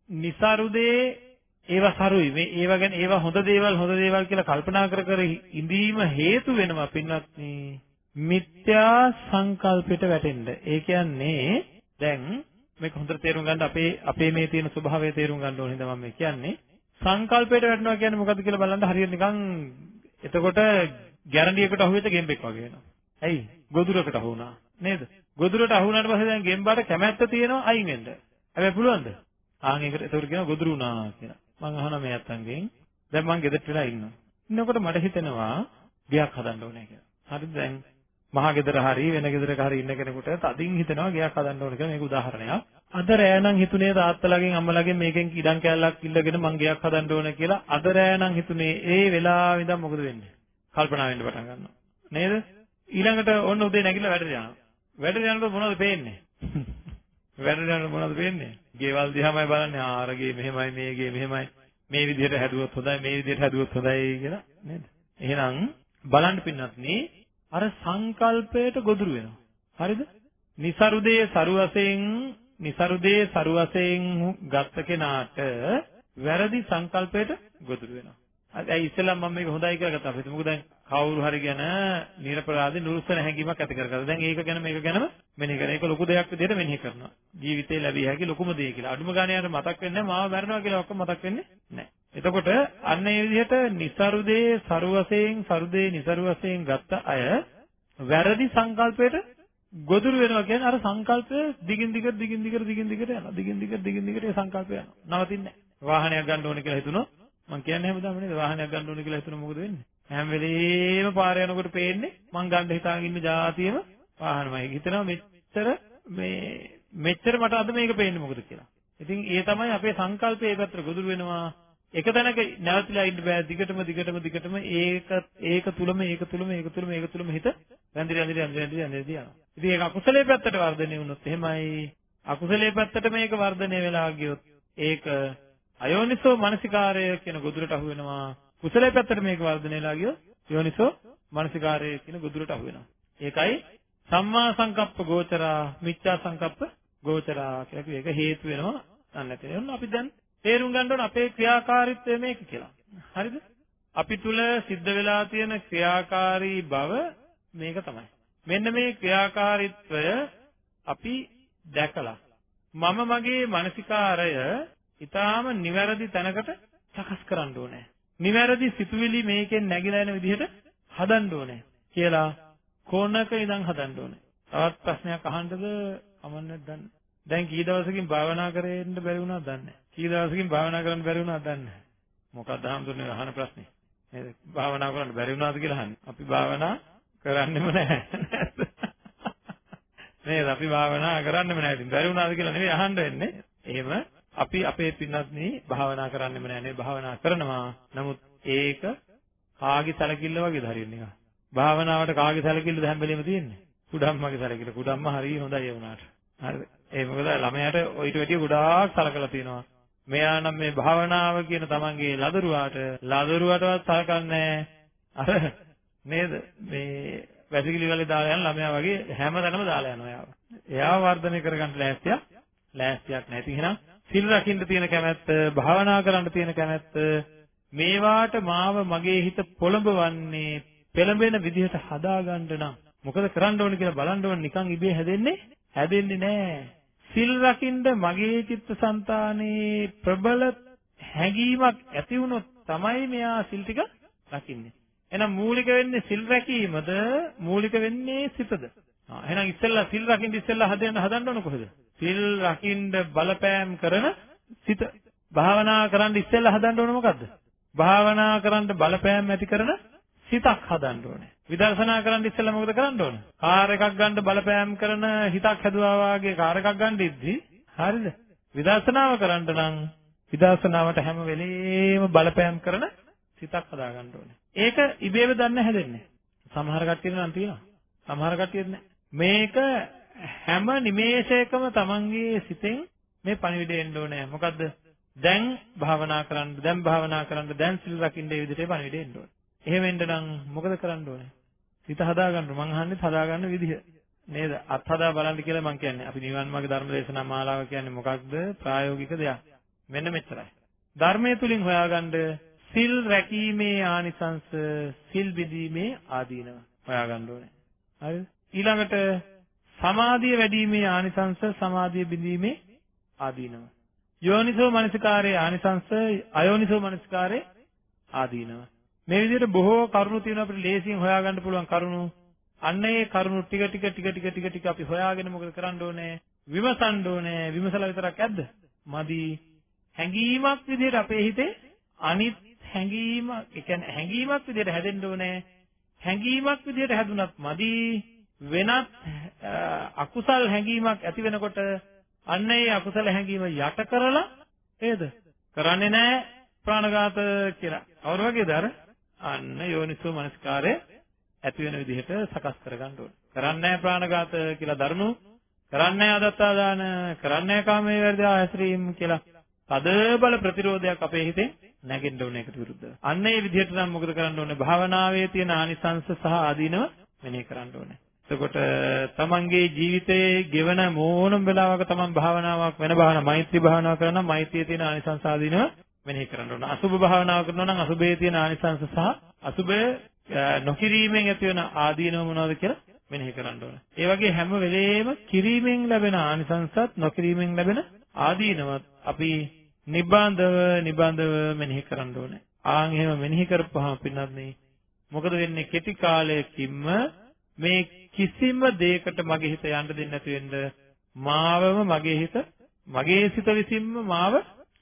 નિસරුදේ ඒව සරුයි මේ ඒව ගැන ඒව හොඳ දේවල් හොඳ දේවල් කියලා කල්පනා කර කර ඉඳීම හේතු වෙනවා පින්වත්නි මිත්‍යා සංකල්පයට වැටෙන්න. ඒ කියන්නේ දැන් මේක හොඳට තේරුම් ගන්න අපේ අපේ මේ තියෙන ස්වභාවය තේරුම් ගන්න ඕනේ හින්දා මම මේ කියන්නේ. සංකල්පයට වැටෙනවා කියන්නේ මොකද්ද කියලා බලන්න හරියට නිකන් එතකොට ගැරන්ඩියකට අහුවෙච්ච ගෙම්බෙක් වගේ වෙනවා. ඇයි? ගොදුරකට අහු වුණා. නේද? ගොදුරට අහු වුණාට පස්සේ දැන් ගෙම්බාට කැමැත්ත තියෙනවා අයින් වෙන්න. හැබැයි පුළුවන්ද? ආන් ඒකට එතකොට කියනවා ගොදුරු වුණා කියලා. මං අහනවා මේ අත්තන්ගෙන්. දැන් මං ගෙදරට වෙලා ඉන්නවා. ඉන්නකොට මට හිතෙනවා ගයක් හදන්න ඕනේ කියලා. හරිද දැන් මහා ගෙදර හරි වෙන ගෙදරක හරි ඉන්න කෙනෙකුට තදින් හිතෙනවා ගයක් හදන්න ඕනේ කියලා මේක උදාහරණයක්. අද රෑ නම් හිතුනේ තාත්තලාගෙන් අම්මලාගෙන් මේකෙන් ඉඩම් කෑල්ලක් ඉල්ලගෙන මං ගයක් හදන්න ඕනේ කියලා. අද රෑ නම් හිතුනේ ඒ වෙලාවෙ ඉඳන් මොකද වෙන්නේ? කල්පනා වෙන්න පටන් ගන්නවා. නේද? ඊළඟට ඔන්න උදේ නැගිටලා වැඩට යනවා. වැඩට යනකොට මොනවද පේන්නේ? වැඩට යනකොට මොනවද පේන්නේ? ගෙවල් දිහාමයි බලන්නේ. ආරගේ මෙහෙමයි මේගේ මෙහෙමයි. මේ විදිහට හැදුවොත් හොඳයි මේ විදිහට හැදුවොත් හොඳයි කියලා නේද? එහෙනම් බලන්න පින්නත් අර සංකල්පයට ගොදුරු වෙනවා. හරිද? નિසරුදේ සරු වශයෙන් નિසරුදේ සරු වශයෙන් ගත්ත කෙනාට වැරදි සංකල්පයට ගොදුරු වෙනවා. ඇයි ඉස්සෙල්ලා මම මේක හොඳයි කියලා ගත්තා. අපිට මොකද දැන් කවුරු හරි ගැන නිර්පරාදී නුරුස්සන හැඟීමක් ඇති කරගත්තා. දැන් ඒක ගැන මේක ගැනම මෙනෙහි කරන. ඒක ලොකු දෙයක් විදිහට මෙනෙහි කරනවා. ජීවිතේ ලැබිය හැකි ලොකුම දේ කියලා. අඩුම ගානේ යට මතක් වෙන්නේ නැහැ. මාව මරනවා කියලා ඔක්කොම මතක් වෙන්නේ නැහැ. එතකොට අන්න ඒ විදිහට નિසරුදේ සරුවසයෙන් සරුදේ નિසරුවසයෙන් ගත්ත අය වැරදි සංකල්පයට ගොදුරු වෙනවා කියන්නේ අර සංකල්පය දිගින් දිගට දිගින් දිගට දිගින් දිගට යනවා. දිගින් දිගට දිගින් දිගට ඒ සංකල්පය යනවා. නවතින්නේ නැහැ. වාහනයක් ගන්න ඕනේ කියලා හිතුණොත් මං කියන්නේ හැමදාම නේද වාහනයක් ගන්න ඕනේ කියලා හිතුණොත් මොකද වෙන්නේ? හැම වෙලේම පාර යනකොට පේන්නේ මං ගන්න හිතාගෙන ඉන්න જાතියෙම වාහනමයි. හිතනවා මෙච්චර මේ මෙච්චර මට අද මේක පේන්නේ මොකද කියලා. ඉතින් ඒ තමයි අපේ සංකල්පය ඒ පැත්තට ගොදුරු වෙනවා. එක තැනක නැවතිලා ඉන්න බෑ දිගටම දිගටම දිගටම ඒක ඒක තුලම ඒක තුලම ඒක තුලම ඒක තුලම හිත වැඳිරි වැඳිරි වැඳිරි වැඳිරි යනවා. ඉතින් ඒක අකුසලයේ පැත්තට වර්ධනය වුණොත් එහෙමයි අකුසලයේ පැත්තට මේක වර්ධනය වෙලා ගියොත් ඒක අයෝනිසෝ මනසිකාරය කියන ගොදුරට අහු වෙනවා. කුසලයේ පැත්තට මේක වර්ධනය වෙලා ගියොත් යෝනිසෝ මනසිකාරය කියන ගොදුරට අහු වෙනවා. ඒකයි සම්මා සංකප්ප ගෝචරා මිච්ඡා සංකප්ප ගෝචරා කියලා කිව්ව එක හේතු වෙනවා. නැත්නම් නැත්නම් අපි දැන් තේරුම් ගන්න ඕන අපේ ක්‍රියාකාරීත්වය මේක කියලා. හරිද? අපි තුල සිද්ධ වෙලා තියෙන ක්‍රියාකාරී බව මේක තමයි. මෙන්න මේ ක්‍රියාකාරීත්වය අපි දැකලා මම මගේ මානසිකාරය ඊටාම නිවැරදි තැනකට සකස් කරන්න ඕනේ. නිවැරදි සිතුවිලි මේකෙන් නැగిලා එන විදිහට හදන්න ඕනේ කියලා කොනක ඉඳන් හදන්න ඕනේ. තවත් ප්‍රශ්නයක් අහන්නද අමන්නත් දන්නේ. දැන් කී දවසකින් භාවනා කරෙන්න බැරි වුණාද දන්නේ කී දවසකින් භාවනා කරන්න බැරි වුණාද දන්නේ මොකක්ද හම්දුනේ අහන ප්‍රශ්නේ? නේද? භාවනා කරන්න බැරි වුණාද කියලා අහන්නේ. අපි භාවනා කරන්නෙම නැහැ. නේද? අපි භාවනා කරන්නෙම නැහැ. ඉතින් බැරි වුණාද කියලා නෙවෙයි අහන්න වෙන්නේ. එහෙම අපි අපේ පින්වත්නි භාවනා කරන්නෙම නැහැ නේ. භාවනා කරනවා. නමුත් ඒක කාගේ සැලකිල්ල වගේද හරියන්නේ නිකන්? භාවනාවට කාගේ සැලකිල්ලද හැම වෙලෙම තියෙන්නේ? කුඩම්මගේ සැලකිල්ල. කුඩම්ම හරිය හොඳයි ඒ වුණාට. හරිද? ඒ මොකද ළමයාට ඔయిత වැඩිය ගොඩාක් සලකලා තියෙනවා. මෙයා නම් මේ භාවනාව කියන තමන්ගේ ලදරුවාට ලදරුවටවත් සලකන්නේ අර නේද මේ වැසිකිලි වලේ දාලා යන ළමයා වගේ හැමතැනම දාලා යනවා යාව. එයාව වර්ධනය කරගන්න ලෑස්තියක් ලෑස්තියක් නැති එහෙනම් සිල් රකින්න තියෙන කැමැත්ත, භාවනා කරන්න තියෙන කැමැත්ත මේවාට මාව මගේ හිත පොළඹවන්නේ පෙළඹෙන විදිහට හදාගන්න නම් මොකද කරන්න ඕන කියලා බලන්න ඕන නිකන් ඉබේ හැදෙන්නේ හැදෙන්නේ නැහැ. සිල් රකින්න මගේ චිත්තසංතානයේ ප්‍රබල හැඟීමක් ඇති වුණොත් තමයි මෙයා සිල් ටික රකින්නේ. එහෙනම් මූලික වෙන්නේ සිල් රැකීමද මූලික වෙන්නේ සිතද? ආ එහෙනම් ඉස්සෙල්ලා සිල් රකින්න ඉස්සෙල්ලා හදන්න හදන්න ඕන කොහෙද? සිල් රකින්න බලපෑම් කරන සිත. භාවනා කරන්න ඉස්සෙල්ලා හදන්න ඕන මොකද්ද? භාවනා කරන්න බලපෑම් ඇති කරන සිතක් හදන්න ඕනේ. විදර්ශනා කරන්න ඉස්සෙල්ලා මොකද කරන්න ඕන? කාර් එකක් ගන්න බලපෑම් කරන හිතක් හැදුවා වාගේ කාර් එකක් ගන්න ඉද්දි හරිද? විදර්ශනාව කරන්න නම් විදර්ශනාවට හැම වෙලේම බලපෑම් කරන සිතක් හදාගන්න ඕනේ. ඒක ඉබේම දන්න හැදෙන්නේ. සමහර කට්ටිය නම් තියෙනවා. සමහර කට්ටිය නැහැ. මේක හැම නිමේෂයකම තමන්ගේ සිතෙන් මේ පණිවිඩය එන්න ඕනේ. මොකද්ද? දැන් භාවනා කරන්න, දැන් භාවනා කරන්න, දැන් සිල් රකින්න මේ විදිහට පණිවිඩය එන්න ඕනේ. එහෙම වෙන්න නම් මොකද කරන්න ඕනේ? හිත හදාගන්න මං අහන්නේ හදාගන්න විදිහ. නේද? අත් හදා බලන්න කියලා මං කියන්නේ. අපි නිවන් මාර්ග ධර්ම දේශනා මාලාව කියන්නේ මොකක්ද? ප්‍රායෝගික දෙයක්. මෙන්න මෙච්චරයි. ධර්මයේ තුලින් හොයාගන්න සිල් රැකීමේ ආනිසංස, සිල් බිඳීමේ ආදීනව හොයාගන්න ඕනේ. හරිද? ඊළඟට සමාධිය වැඩිීමේ ආනිසංස සමාධිය බිඳීමේ ආදීනව. යෝනිසෝ මනසිකාරයේ ආනිසංස අයෝනිසෝ මනසිකාරයේ ආදීනව. මේ විදිහට බොහෝ කරුණු තියෙනවා අපිට ලේසියෙන් හොයාගන්න පුළුවන් කරුණු. අන්න ඒ කරුණු ටික ටික ටික ටික ටික ටික අපි හොයාගෙන මොකද කරන්න ඕනේ? විමසන්න ඕනේ. විමසලා විතරක් ඇද්ද? මදි. හැඟීමක් විදිහට අපේ හිතේ අනිත් හැඟීම, ඒ කියන්නේ හැඟීමක් විදිහට හැදෙන්න ඕනේ. හැඟීමක් විදිහට හැදුනත් මදි. වෙනත් අකුසල් හැඟීමක් ඇති වෙනකොට අන්න ඒ අකුසල හැඟීම යට කරලා නේද? කරන්නේ නැහැ ප්‍රාණඝාත කියලා. අවර වගේද අර? අන්න යෝනිසෝ මනස්කාරය ඇති වෙන විදිහට සකස් කරගන්න ඕනේ. කරන්නේ නැහැ ප්‍රාණඝාත කියලා දරුණු කරන්නේ නැහැ අදත්තා දාන කරන්නේ නැහැ කාමයේ වැඩි ආශ්‍රීම් කියලා තද බල ප්‍රතිරෝධයක් අපේ හිතේ නැගෙන්න ඕනේ ඒකට විරුද්ධව. අන්න ඒ විදිහට නම් මොකද කරන්න ඕනේ? භාවනාවේ තියෙන ආනිසංස සහ ආදීනව මෙනෙහි කරන්න ඕනේ. එතකොට තමන්ගේ ජීවිතයේ ගෙවන මොනම වෙලාවක තමන් භාවනාවක් වෙන භාවනාවක් මෛත්‍රී භාවනාව කරනවා නම් මෛත්‍රියේ තියෙන ආනිසංස ආදීනව මෙනෙහි කරන්න ඕන. අසුභ භාවනාව කරනවා නම් අසුභයේ තියෙන ආනිසංස සහ අසුභය නොකිරීමෙන් ඇති වෙන ආදීනව මොනවද කියලා මෙනෙහි කරන්න ඕන. ඒ වගේ හැම වෙලේම කිරීමෙන් ලැබෙන ආනිසංසත් නොකිරීමෙන් ලැබෙන ආදීනවත් අපි නිබ්බාන්දව නිබ්බාන්දව මෙනෙහි කරන්න ඕනේ. ආන් එහෙම මෙනෙහි කරපුවාම පින්නත් මොකද වෙන්නේ කෙටි කාලයකින්ම මේ කිසිම දෙයකට මගේ හිත යන්න දෙන්නේ නැති වෙන්න මාවම මගේ හිත මගේ සිත විසින්ම මාව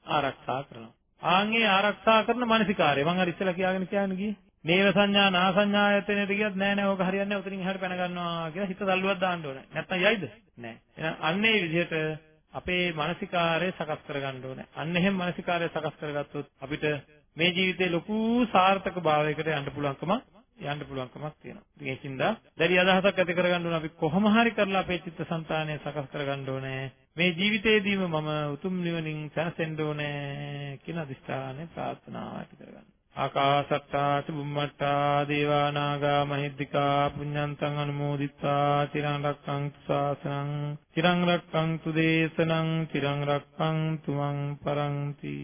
ආරක්ෂා කරනවා. ආන්ගේ ආරක්ෂා කරන මානසිකාරය මම අර ඉස්සෙල්ලා කියාගෙන කියන්නේ ගියේ. නේව සංඥා නා සංඥායතනෙට ගියත් නෑ නෑ ඕක හරියන්නේ නැහැ උතනින් එහාට පැන ගන්නවා කියලා හිත තල්ලුවක් දාන්න ඕනේ. නැත්නම් යයිද? නෑ. එහෙනම් අන්නේ විදිහට අපේ මානසිකාරය සකස් කරගන්න ඕනේ. අන්න එහෙම මානසිකාරය සකස් කරගත්තොත් අපිට මේ ජීවිතේ ලොකු සාර්ථක භාවයකට යන්න පුළුවන්කම යන්න පුළුවන්කමක් තියෙනවා. ඉතින් ඒකින්ද දැඩි අදහසක් ඇති කරගන්න ඕන අපි කොහොම හරි කරලා අපේ චිත්තසංතානය සකස් කරගන්න ඕනේ. මේ ජීවිතේදීම මම උතුම් නිවනින් සැනසෙන්න ඕනේ කියන අදිස්ථානය ප්‍රාර්ථනාව ඇති කරගන්න. ආකාසට්ටා චුම්මට්ටා දේවා නාග මහිද්దికා පුඤ්ඤන්තං අනුමෝදිත්වා තිරං රක්ඛන්තු ශාසනං තිරං රක්ඛන්තු දේශනං තිරං රක්ඛන්තු මං පරන්ති